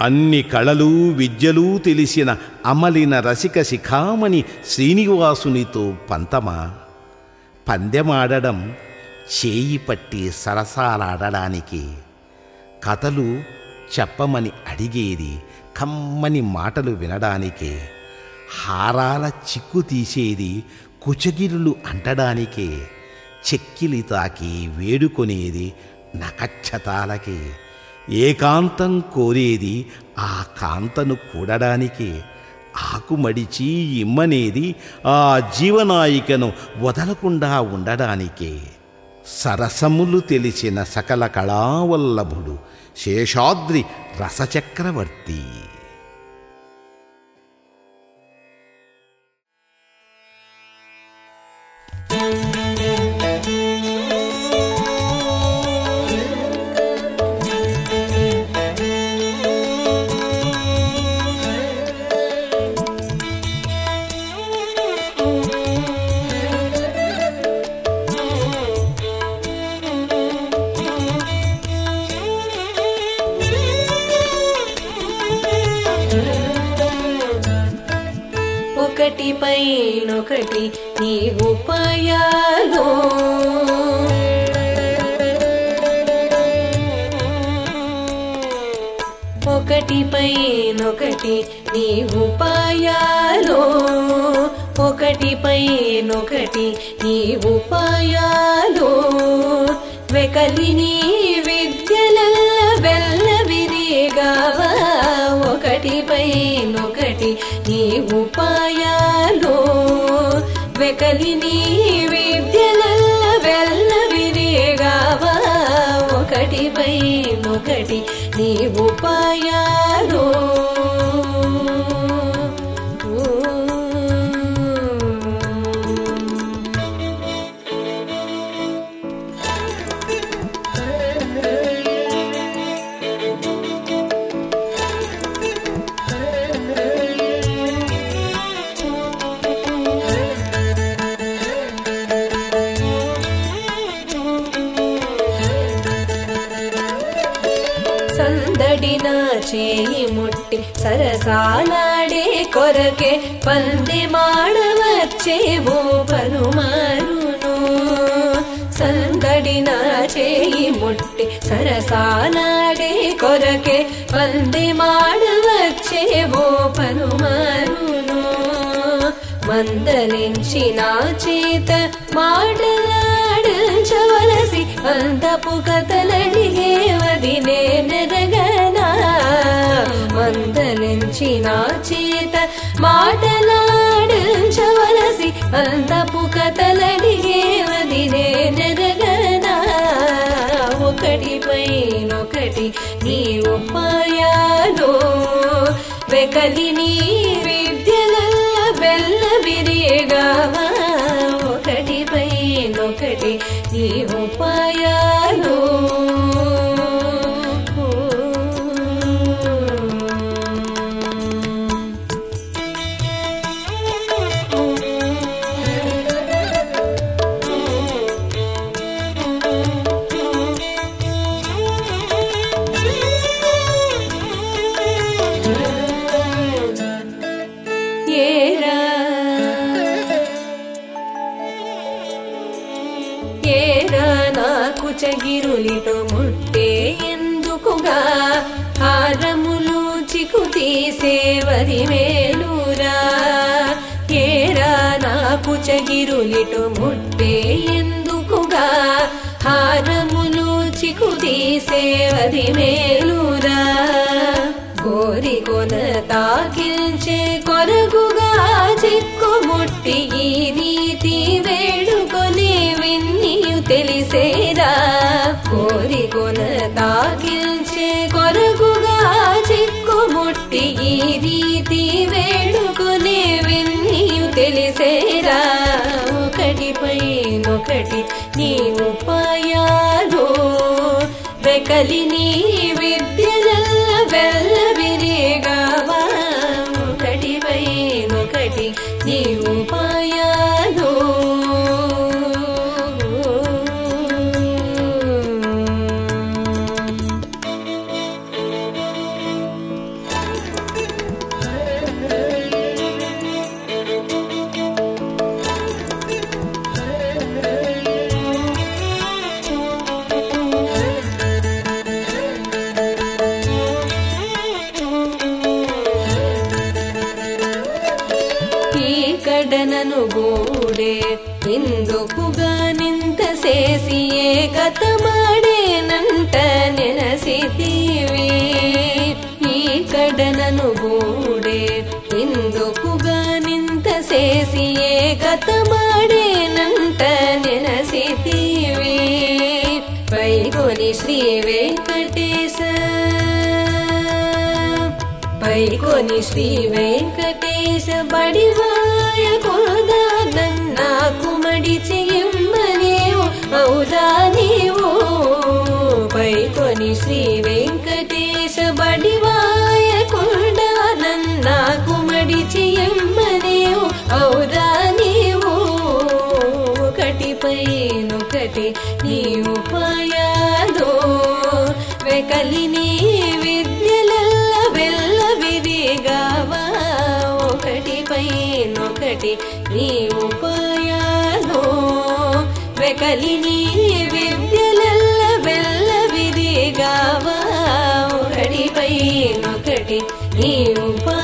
అన్ని కళలు విద్యలు తెలిసిన అమలిన రసిక శిఖామణి శ్రీనివాసునితో పంతమా? పందెమాడడం చేయి పట్టి సరసాలాడడానికి కథలు చెప్పమని అడిగేది కమ్మని మాటలు వినడానికే హారాల చిక్కు తీసేది కుచగిరులు అంటడానికే చెక్కిలి తాకి వేడుకొనేది నకచ్చతాలకే ఏకాంతం కోరేది ఆ కాంతను కూడడానికి ఆకుమడిచి ఇమ్మనేది ఆ జీవనాయికను వదలకుండా ఉండడానికే. సరసములు తెలిసిన సకల కళావల్లభుడు శేషాద్రి రసచక్రవర్తి. ఒకటి పైనొకటి నీ ఉపాయాలు ఒకటి పైనొకటి నీ ఉపాయాలు ఒకటి పైనొకటి నీ ఉపాయాలు వెకలి నీ విద్యలల్ల వెల్ల విరిగావా ఒకటి పైనొకటి ఉపాయాలు వెకలి నీ విద్యలల్ల వెల్ల విరిగావా ఒకటి పైనొకటి నీ ఉపాయాలు పడిన చేయి ముట్టి సరసాలాడే కొరకే పంది మాడవచ్చేవో పరుమారును. సందడిన చేయి ముట్టి సరసాలాడే కొరకే పంది మాడవచ్చేవో పరుమారును. మందలించి నా చేత మాటలాడించవలసి అందపు కథలడిగేవది నేనెరగనా నా చేత మాటలాడించవలసి అందపు కథలడిగేవది నేనెరగనా ఒకటి పైనొకటి నీ ఉపాయాలు వెకలి నీ తీసేవరి మేలురా. ఏరా నాకు చగిరులిటు ముట్టే ఎందుకుగా? హారములు చికు తీసేవరి మేలురా. గోరి కొన తాకిల్చే కొరగుగా చిక్కుముట్టి ఈ రీతి వేడుకొని విన్నియు తెలిసే ఒకటి నీ ఉపాయాలు వెకలి నీ విద్యలల్ల వెల్ల విరిగావా ఒకటి నీ ఉపాయాలు कडननुगोडे हिन्दु ग सेसि ए कथमाडे ने कडननुगूडे ह कुगानि सेसे ये गत పైకొని శ్రీ వెంకటేశ బడివాయ కొలదా నాకు మడిచి ఇమ్మనేవు అవుదా నీవు? పైకొని శ్రీ వెంకటేశ బడివాయ కొలదా నాకు మడిచి ఇమ్మనేవు అవుదా నీవు? ఒకటి పైనొకటి వెకలి నీ విద్యలల్ల వెళ్ళ ఒకటిపై ఒకటి పైనొకటి నీ ఉపాయాలు